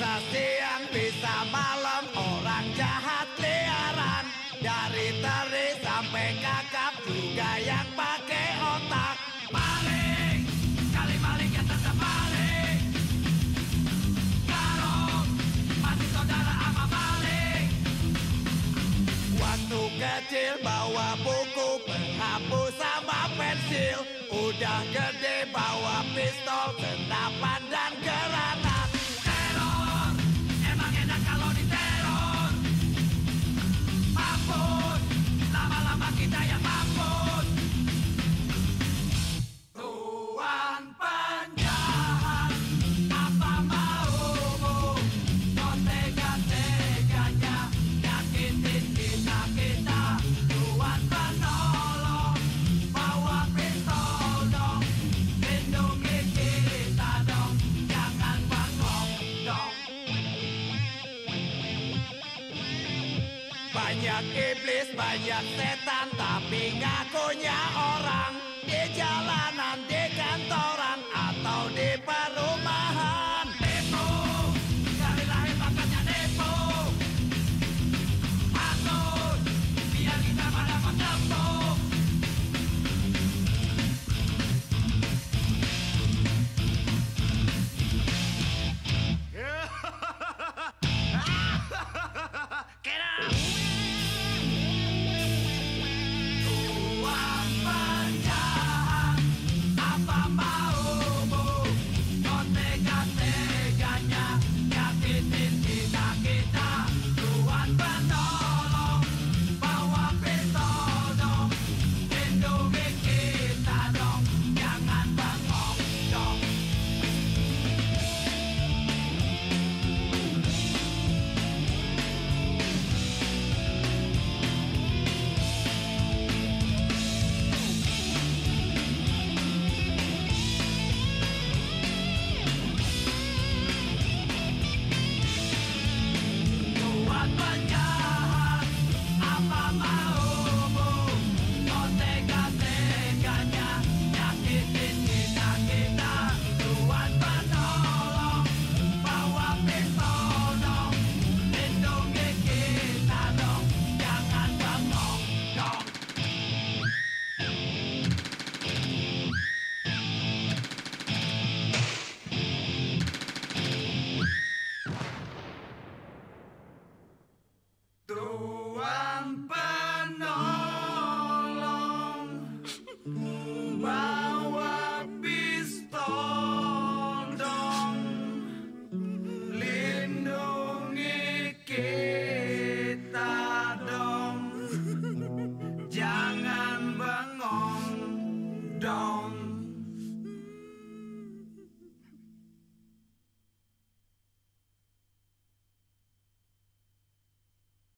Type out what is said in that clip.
Bisa siang, bisa malam Orang jahat liaran. Dari teri sampai kakap Juga yang pakai otak. Maling, sekali maling ya tetap maling. Garong, masih saudara ama maling? Waktu kecil bawa buku penghapus sama pensil. Udah gede bawa pistol, senapan Banyak iblis, banyak setan Tapi ngakunya